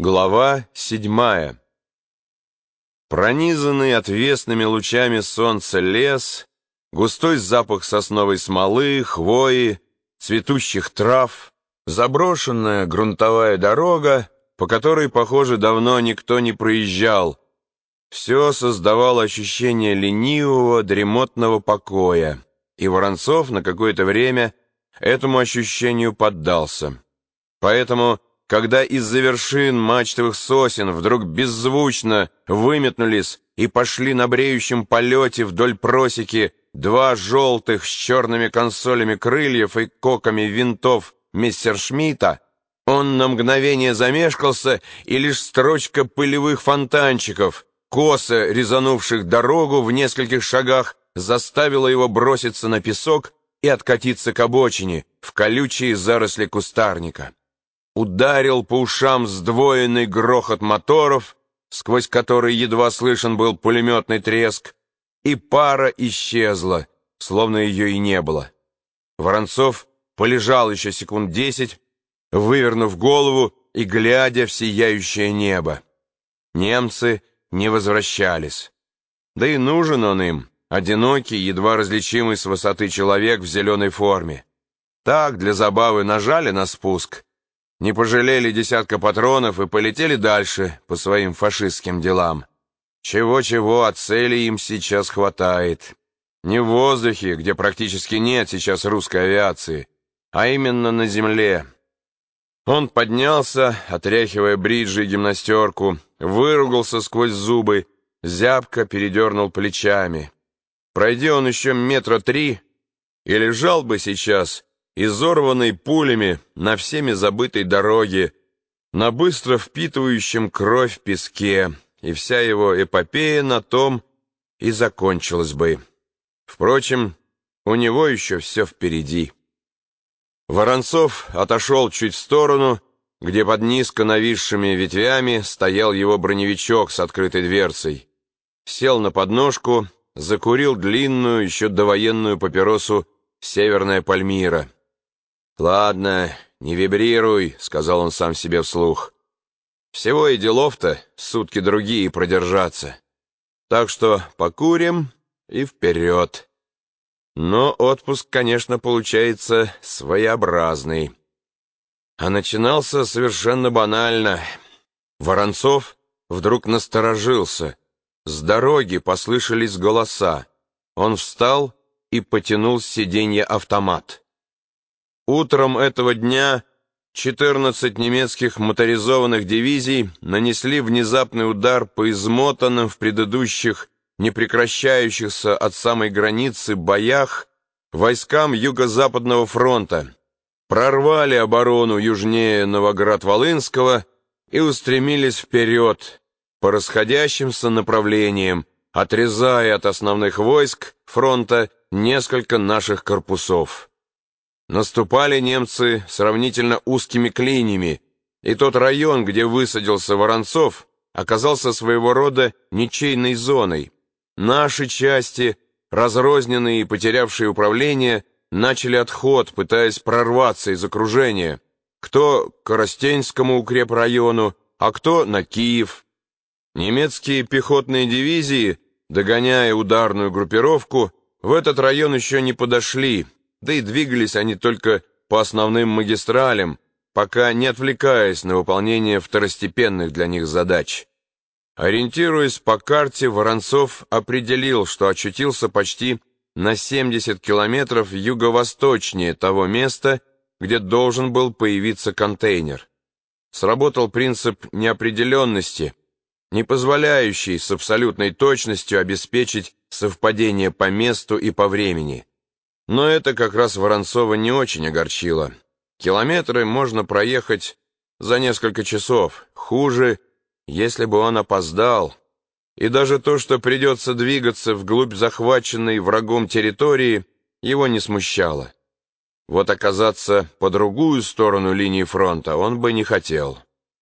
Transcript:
Глава седьмая. Пронизанный отвесными лучами солнца лес, густой запах сосновой смолы, хвои, цветущих трав, заброшенная грунтовая дорога, по которой, похоже, давно никто не проезжал, все создавало ощущение ленивого, дремотного покоя, и Воронцов на какое-то время этому ощущению поддался. Поэтому когда из-за вершин мачтовых сосен вдруг беззвучно выметнулись и пошли на бреющем полете вдоль просеки два желтых с черными консолями крыльев и коками винтов мессершмитта, он на мгновение замешкался, и лишь строчка пылевых фонтанчиков, косо резанувших дорогу в нескольких шагах, заставила его броситься на песок и откатиться к обочине в колючие заросли кустарника ударил по ушам сдвоенный грохот моторов, сквозь который едва слышен был пулеметный треск, и пара исчезла, словно ее и не было. Воронцов полежал еще секунд десять, вывернув голову и глядя в сияющее небо. Немцы не возвращались. Да и нужен он им, одинокий, едва различимый с высоты человек в зеленой форме. Так, для забавы нажали на спуск — не пожалели десятка патронов и полетели дальше по своим фашистским делам. Чего-чего, а цели им сейчас хватает. Не в воздухе, где практически нет сейчас русской авиации, а именно на земле. Он поднялся, отряхивая бриджи и гимнастерку, выругался сквозь зубы, зябко передернул плечами. Пройди он еще метра три, и лежал бы сейчас изорванный пулями на всеми забытой дороге, на быстро впитывающем кровь песке, и вся его эпопея на том и закончилась бы. Впрочем, у него еще все впереди. Воронцов отошел чуть в сторону, где под низко нависшими ветвями стоял его броневичок с открытой дверцей. Сел на подножку, закурил длинную, еще довоенную папиросу «Северная Пальмира». «Ладно, не вибрируй», — сказал он сам себе вслух. «Всего и делов-то сутки другие продержаться. Так что покурим и вперед». Но отпуск, конечно, получается своеобразный. А начинался совершенно банально. Воронцов вдруг насторожился. С дороги послышались голоса. Он встал и потянул с сиденья автомат. Утром этого дня 14 немецких моторизованных дивизий нанесли внезапный удар по измотанным в предыдущих, не прекращающихся от самой границы боях войскам Юго-Западного фронта, прорвали оборону южнее Новоград-Волынского и устремились вперед по расходящимся направлениям, отрезая от основных войск фронта несколько наших корпусов. Наступали немцы сравнительно узкими клиньями, и тот район, где высадился Воронцов, оказался своего рода ничейной зоной. Наши части, разрозненные и потерявшие управление, начали отход, пытаясь прорваться из окружения. Кто к Коростенскому укрепрайону, а кто на Киев. Немецкие пехотные дивизии, догоняя ударную группировку, в этот район еще не подошли, да и двигались они только по основным магистралям, пока не отвлекаясь на выполнение второстепенных для них задач. Ориентируясь по карте, Воронцов определил, что очутился почти на 70 километров юго-восточнее того места, где должен был появиться контейнер. Сработал принцип неопределенности, не позволяющий с абсолютной точностью обеспечить совпадение по месту и по времени. Но это как раз Воронцова не очень огорчило. Километры можно проехать за несколько часов. Хуже, если бы он опоздал. И даже то, что придется двигаться вглубь захваченной врагом территории, его не смущало. Вот оказаться по другую сторону линии фронта он бы не хотел.